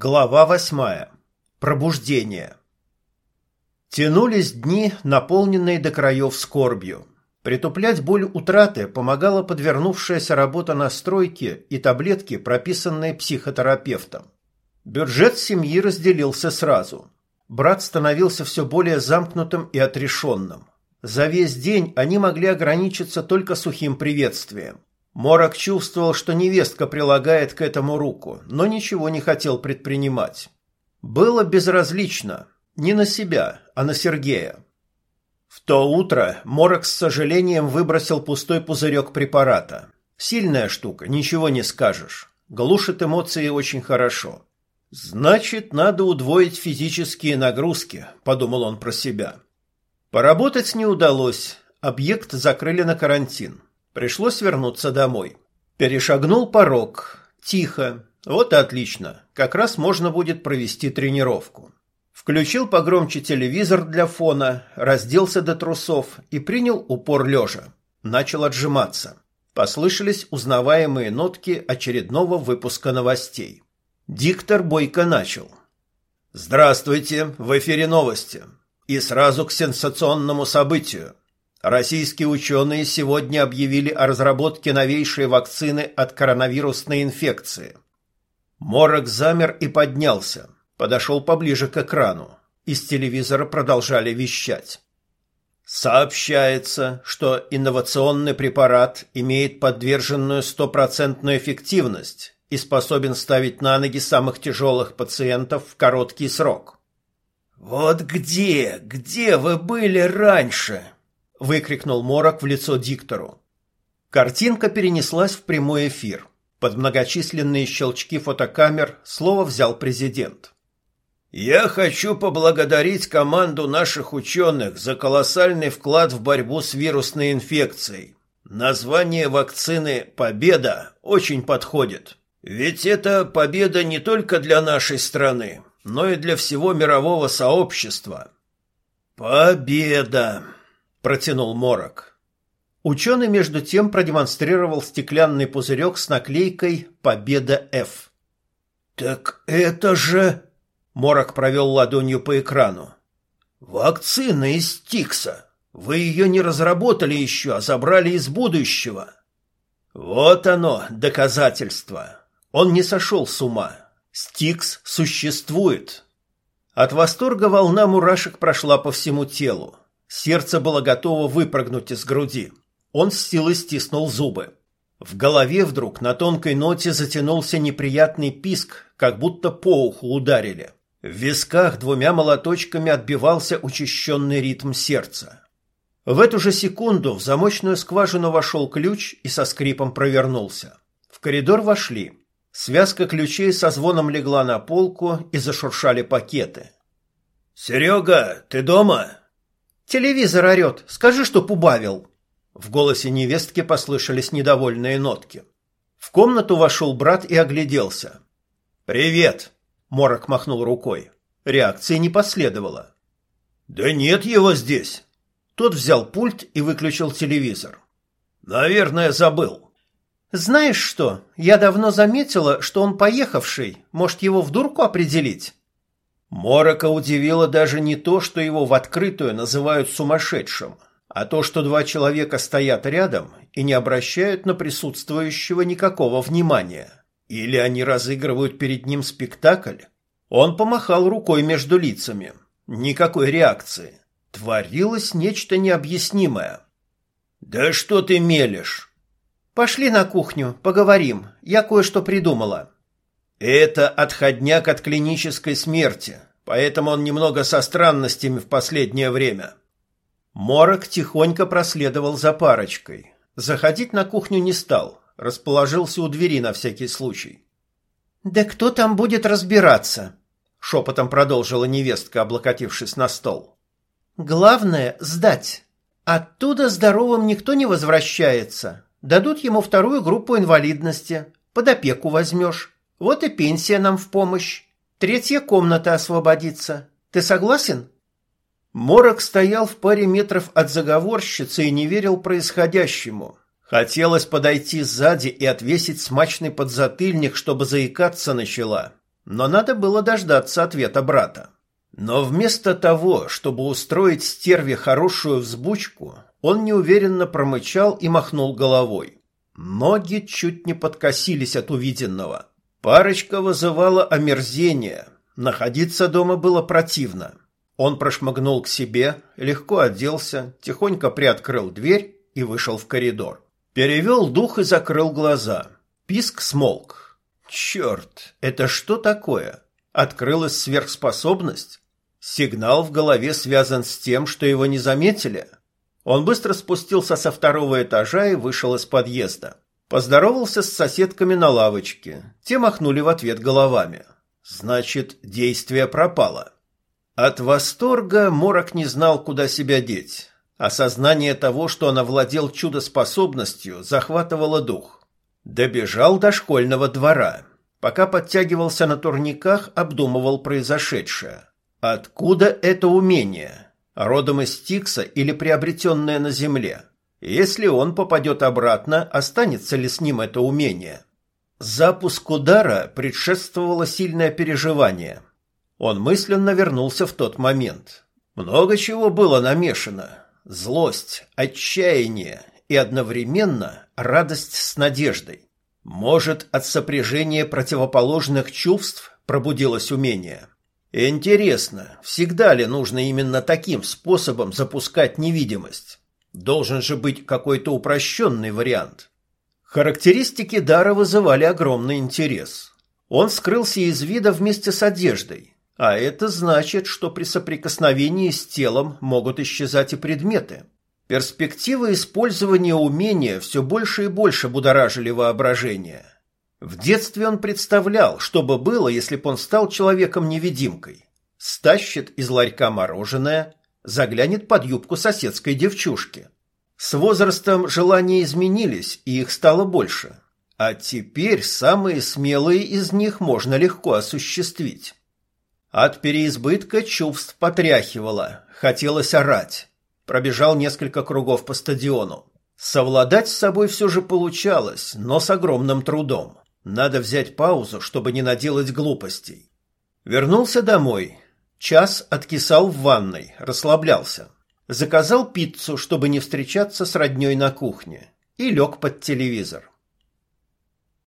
Глава восьмая. Пробуждение. Тянулись дни, наполненные до краев скорбью. Притуплять боль утраты помогала подвернувшаяся работа на стройке и таблетки, прописанные психотерапевтом. Бюджет семьи разделился сразу. Брат становился все более замкнутым и отрешенным. За весь день они могли ограничиться только сухим приветствием. Морок чувствовал, что невестка прилагает к этому руку, но ничего не хотел предпринимать. Было безразлично не на себя, а на Сергея. В то утро Морок с сожалением выбросил пустой пузырек препарата. Сильная штука, ничего не скажешь. Глушит эмоции очень хорошо. «Значит, надо удвоить физические нагрузки», – подумал он про себя. Поработать не удалось, объект закрыли на карантин. Пришлось вернуться домой. Перешагнул порог. Тихо. Вот и отлично. Как раз можно будет провести тренировку. Включил погромче телевизор для фона, разделся до трусов и принял упор лежа. Начал отжиматься. Послышались узнаваемые нотки очередного выпуска новостей. Диктор бойко начал. «Здравствуйте, в эфире новости. И сразу к сенсационному событию. Российские ученые сегодня объявили о разработке новейшей вакцины от коронавирусной инфекции. Морок замер и поднялся, подошел поближе к экрану. Из телевизора продолжали вещать. Сообщается, что инновационный препарат имеет подверженную стопроцентную эффективность и способен ставить на ноги самых тяжелых пациентов в короткий срок. «Вот где, где вы были раньше?» — выкрикнул Морок в лицо диктору. Картинка перенеслась в прямой эфир. Под многочисленные щелчки фотокамер слово взял президент. «Я хочу поблагодарить команду наших ученых за колоссальный вклад в борьбу с вирусной инфекцией. Название вакцины «Победа» очень подходит. Ведь это победа не только для нашей страны, но и для всего мирового сообщества. Победа! Протянул Морок. Ученый между тем продемонстрировал стеклянный пузырек с наклейкой «Победа Ф». «Так это же...» Морок провел ладонью по экрану. «Вакцина из Тикса. Вы ее не разработали еще, а забрали из будущего». «Вот оно, доказательство. Он не сошел с ума. Стикс существует». От восторга волна мурашек прошла по всему телу. Сердце было готово выпрыгнуть из груди. Он с силой стиснул зубы. В голове вдруг на тонкой ноте затянулся неприятный писк, как будто по уху ударили. В висках двумя молоточками отбивался учащенный ритм сердца. В эту же секунду в замочную скважину вошел ключ и со скрипом провернулся. В коридор вошли. Связка ключей со звоном легла на полку и зашуршали пакеты. «Серега, ты дома?» Телевизор орет. Скажи, что убавил. В голосе невестки послышались недовольные нотки. В комнату вошел брат и огляделся. «Привет!» – Морок махнул рукой. Реакции не последовало. «Да нет его здесь!» Тот взял пульт и выключил телевизор. «Наверное, забыл». «Знаешь что, я давно заметила, что он поехавший. Может, его в дурку определить?» Морока удивило даже не то, что его в открытую называют сумасшедшим, а то, что два человека стоят рядом и не обращают на присутствующего никакого внимания. Или они разыгрывают перед ним спектакль? Он помахал рукой между лицами. Никакой реакции. Творилось нечто необъяснимое. «Да что ты мелешь?» «Пошли на кухню, поговорим. Я кое-что придумала». Это отходняк от клинической смерти, поэтому он немного со странностями в последнее время. Морок тихонько проследовал за парочкой. Заходить на кухню не стал, расположился у двери на всякий случай. «Да кто там будет разбираться?» — шепотом продолжила невестка, облокотившись на стол. «Главное — сдать. Оттуда здоровым никто не возвращается. Дадут ему вторую группу инвалидности. Под опеку возьмешь. Вот и пенсия нам в помощь. Третья комната освободится. Ты согласен? Морок стоял в паре метров от заговорщицы и не верил происходящему. Хотелось подойти сзади и отвесить смачный подзатыльник, чтобы заикаться начала. но надо было дождаться ответа брата. Но вместо того, чтобы устроить стерве хорошую взбучку, он неуверенно промычал и махнул головой. Ноги чуть не подкосились от увиденного. Парочка вызывала омерзение. Находиться дома было противно. Он прошмыгнул к себе, легко оделся, тихонько приоткрыл дверь и вышел в коридор. Перевел дух и закрыл глаза. Писк смолк. Черт, это что такое? Открылась сверхспособность? Сигнал в голове связан с тем, что его не заметили? Он быстро спустился со второго этажа и вышел из подъезда. Поздоровался с соседками на лавочке. Те махнули в ответ головами. Значит, действие пропало. От восторга Морок не знал, куда себя деть. Осознание того, что он овладел чудо-способностью, захватывало дух. Добежал до школьного двора. Пока подтягивался на турниках, обдумывал произошедшее. Откуда это умение? Родом из Тикса или приобретенное на земле? Если он попадет обратно, останется ли с ним это умение? Запуск удара предшествовало сильное переживание. Он мысленно вернулся в тот момент. Много чего было намешано. Злость, отчаяние и одновременно радость с надеждой. Может, от сопряжения противоположных чувств пробудилось умение. Интересно, всегда ли нужно именно таким способом запускать невидимость? Должен же быть какой-то упрощенный вариант. Характеристики дара вызывали огромный интерес. Он скрылся из вида вместе с одеждой, а это значит, что при соприкосновении с телом могут исчезать и предметы. Перспективы использования умения все больше и больше будоражили воображение. В детстве он представлял, что бы было, если бы он стал человеком-невидимкой. Стащит из ларька мороженое, заглянет под юбку соседской девчушки. С возрастом желания изменились, и их стало больше. А теперь самые смелые из них можно легко осуществить. От переизбытка чувств потряхивало, хотелось орать. Пробежал несколько кругов по стадиону. Совладать с собой все же получалось, но с огромным трудом. Надо взять паузу, чтобы не наделать глупостей. Вернулся домой, Час откисал в ванной, расслаблялся. Заказал пиццу, чтобы не встречаться с роднёй на кухне, и лег под телевизор.